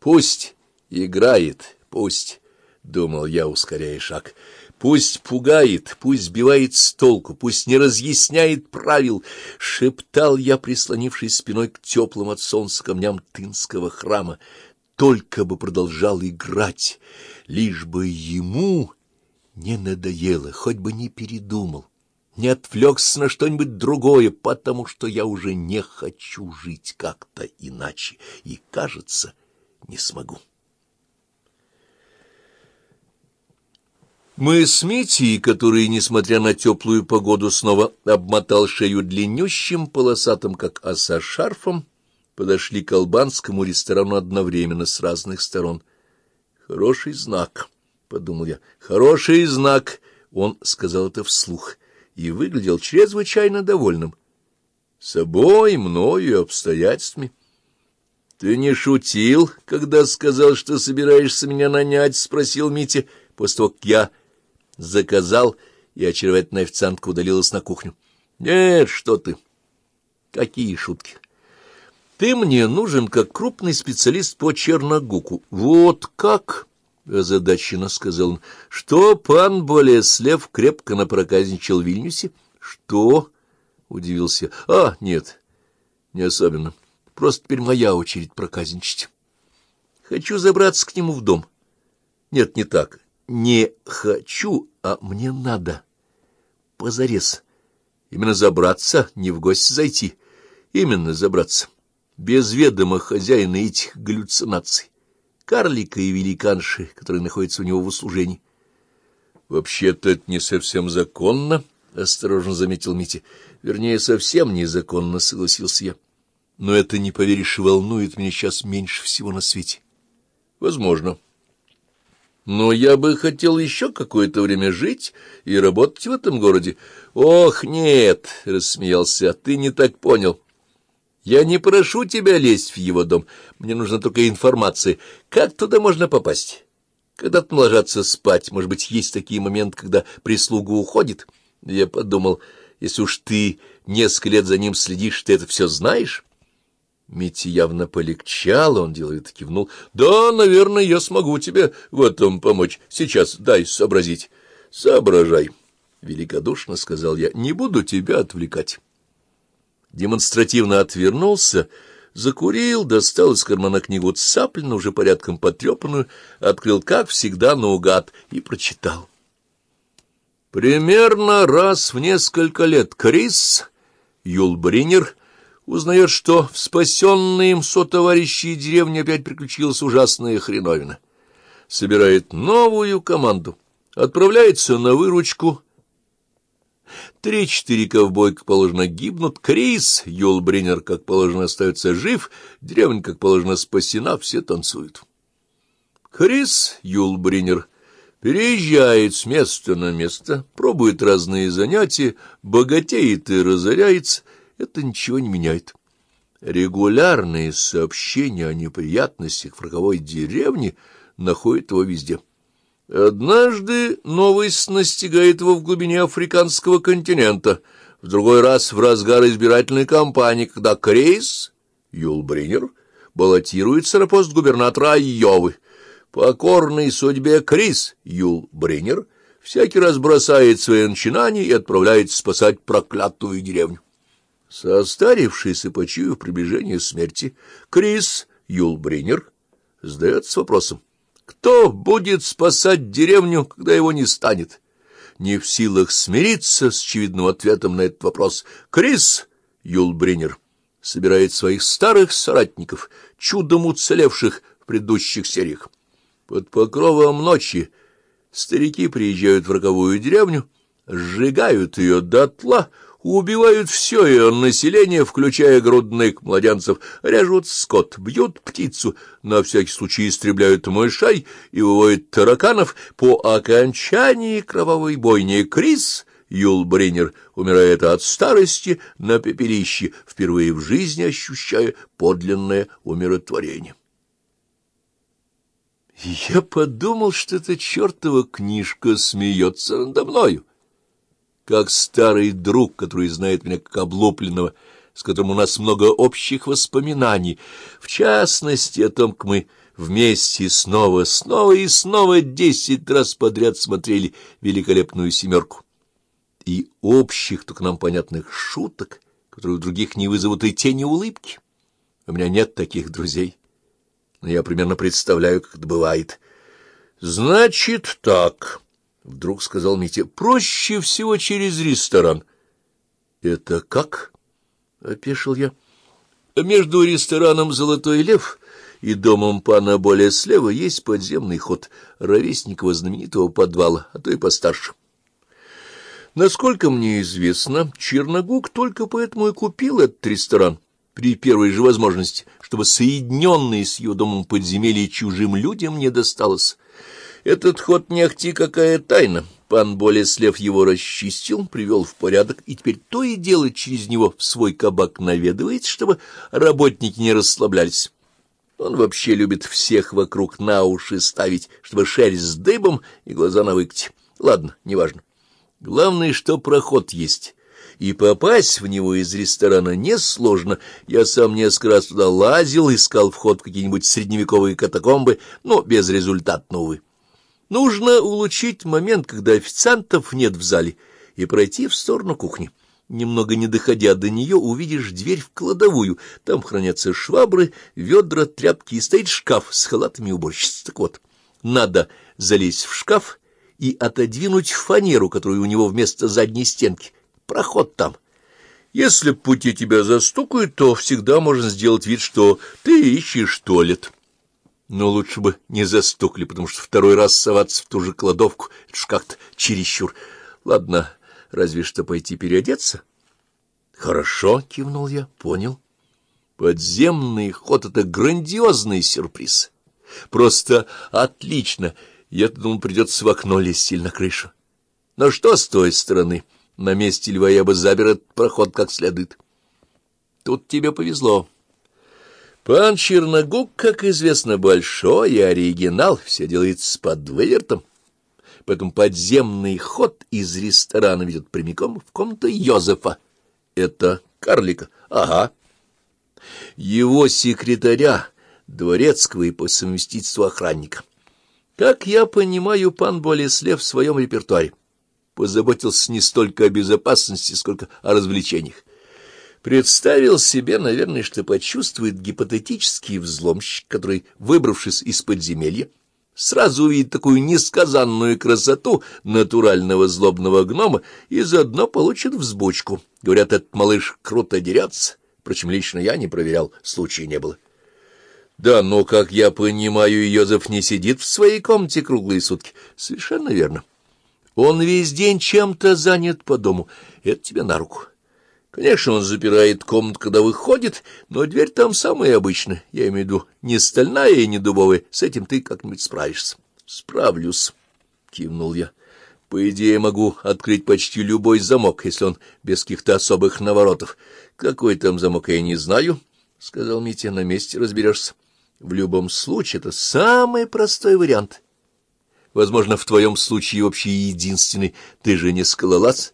Пусть играет, пусть, — думал я, ускоряя шаг, — пусть пугает, пусть сбивает с толку, пусть не разъясняет правил, — шептал я, прислонившись спиной к теплым от солнца камням тынского храма, — только бы продолжал играть, лишь бы ему не надоело, хоть бы не передумал не отвлекся на что-нибудь другое, потому что я уже не хочу жить как-то иначе, и, кажется, не смогу. Мы с Митей, который, несмотря на теплую погоду, снова обмотал шею длиннющим полосатым, как оса, шарфом, подошли к албанскому ресторану одновременно с разных сторон. «Хороший знак», — подумал я, — «хороший знак», — он сказал это вслух, и выглядел чрезвычайно довольным. Собой, мною, обстоятельствами. — Ты не шутил, когда сказал, что собираешься меня нанять? — спросил Митя, после того, как я заказал, и очаровательная официантка удалилась на кухню. — Нет, что ты. Какие шутки. Ты мне нужен как крупный специалист по Черногуку. Вот как? — озадаченно сказал он. — Что пан Болеслев крепко напроказничал в Вильнюсе? — Что? — удивился. — А, нет, не особенно. — Просто теперь моя очередь проказничать. Хочу забраться к нему в дом. Нет, не так. Не хочу, а мне надо. Позарез. Именно забраться, не в гости зайти. Именно забраться. Без ведома хозяина этих галлюцинаций. Карлика и великанши, которые находятся у него в услужении. Вообще-то это не совсем законно, — осторожно заметил Митя. Вернее, совсем незаконно, — согласился я но это, не поверишь, волнует меня сейчас меньше всего на свете. Возможно. Но я бы хотел еще какое-то время жить и работать в этом городе. Ох, нет, — рассмеялся, — ты не так понял. Я не прошу тебя лезть в его дом. Мне нужна только информация. Как туда можно попасть? Когда там ложатся спать? Может быть, есть такие моменты, когда прислуга уходит? Я подумал, если уж ты несколько лет за ним следишь, ты это все знаешь? Митя явно полегчал, он делает кивнул. — Да, наверное, я смогу тебе в этом помочь. Сейчас дай сообразить. — Соображай, — великодушно сказал я, — не буду тебя отвлекать. Демонстративно отвернулся, закурил, достал из кармана книгу Цаплина, уже порядком потрепанную, открыл, как всегда, наугад и прочитал. Примерно раз в несколько лет Крис Юлбринер узнает, что в спасенной им сотоварищи деревни опять приключилась ужасная хреновина. Собирает новую команду, отправляется на выручку. Три-четыре ковбой, как положено, гибнут. Крис, Юлбринер, как положено, остается жив. Деревня, как положено, спасена, все танцуют. Крис Юлбринер переезжает с места на место, пробует разные занятия, богатеет и разоряется — это ничего не меняет. Регулярные сообщения о неприятностях в роковой деревне находят его везде. Однажды новость настигает его в глубине африканского континента, в другой раз в разгар избирательной кампании, когда Крейс, Юлбринер, баллотируется на пост губернатора Айовы. Покорный судьбе Крис Юлбринер всякий раз бросает свои начинания и отправляется спасать проклятую деревню. Состарившийся, почуяв приближение смерти, Крис Юлбринер задается вопросом, кто будет спасать деревню, когда его не станет? Не в силах смириться с очевидным ответом на этот вопрос, Крис Юлбринер собирает своих старых соратников, чудом уцелевших в предыдущих сериях. Под покровом ночи старики приезжают в роковую деревню, сжигают ее дотла, убивают все ее население, включая грудных младенцев, режут скот, бьют птицу, на всякий случай истребляют мышей и выводят тараканов. По окончании кровавой бойни Крис Юлбринер умирает от старости на пепелище, впервые в жизни ощущая подлинное умиротворение. Я подумал, что эта чертова книжка смеется надо мною как старый друг, который знает меня как облупленного, с которым у нас много общих воспоминаний, в частности о том, как мы вместе снова, снова и снова десять раз подряд смотрели великолепную семерку. И общих, только нам понятных шуток, которые у других не вызовут и тени улыбки. У меня нет таких друзей, но я примерно представляю, как это бывает. — Значит так, — вдруг сказал Митя, — проще всего через ресторан. — Это как? — опешил я. — Между рестораном «Золотой лев» и домом пана более слева есть подземный ход ровесникова знаменитого подвала, а то и постарше. Насколько мне известно, Черногук только поэтому и купил этот ресторан при первой же возможности, чтобы соединенные с ее домом подземелья чужим людям не досталось. Этот ход не ахти какая тайна. Пан Болеслев его расчистил, привел в порядок, и теперь то и дело через него в свой кабак наведывается, чтобы работники не расслаблялись. Он вообще любит всех вокруг на уши ставить, чтобы шерсть с дыбом и глаза на выкате. Ладно, неважно. Главное, что проход есть. И попасть в него из ресторана несложно. Я сам несколько раз туда лазил, искал вход в какие-нибудь средневековые катакомбы, но безрезультатно, увы. Нужно улучшить момент, когда официантов нет в зале, и пройти в сторону кухни. Немного не доходя до нее, увидишь дверь в кладовую. Там хранятся швабры, ведра, тряпки и стоит шкаф с халатами уборщиц. Так вот, надо залезть в шкаф и отодвинуть фанеру, которую у него вместо задней стенки. Проход там. Если пути тебя застукают, то всегда можно сделать вид, что ты ищешь туалет. Но лучше бы не застукали, потому что второй раз соваться в ту же кладовку — это ж как-то чересчур. Ладно, разве что пойти переодеться? — Хорошо, — кивнул я, — понял. Подземный ход — это грандиозный сюрприз. Просто отлично. Я думал, придется в окно лезть или на крышу. Но что с той стороны? На месте льва я бы запер этот проход как следует. Тут тебе повезло. Пан Черногук, как известно, большой и оригинал, все делает с подвывертом поэтому подземный ход из ресторана ведет прямиком в комнату Йозефа. Это карлика. Ага. Его секретаря, дворецкого и по совместительству охранника. Как я понимаю, пан Болеслев в своем репертуаре позаботился не столько о безопасности, сколько о развлечениях. Представил себе, наверное, что почувствует гипотетический взломщик, который, выбравшись из подземелья, сразу увидит такую несказанную красоту натурального злобного гнома и заодно получит взбучку. Говорят, этот малыш круто дерется, впрочем, лично я не проверял, случая не было. Да, но, как я понимаю, Йозеф не сидит в своей комнате круглые сутки. Совершенно верно. Он весь день чем-то занят по дому. Это тебе на руку. Конечно, он запирает комнату, когда выходит, но дверь там самая обычная. Я имею в виду не стальная и не дубовая. С этим ты как-нибудь справишься. — Справлюсь, — кивнул я. — По идее, могу открыть почти любой замок, если он без каких-то особых наворотов. Какой там замок, я не знаю, — сказал Митя. — На месте разберешься. В любом случае, это самый простой вариант. Возможно, в твоем случае вообще единственный. Ты же не скалолаз,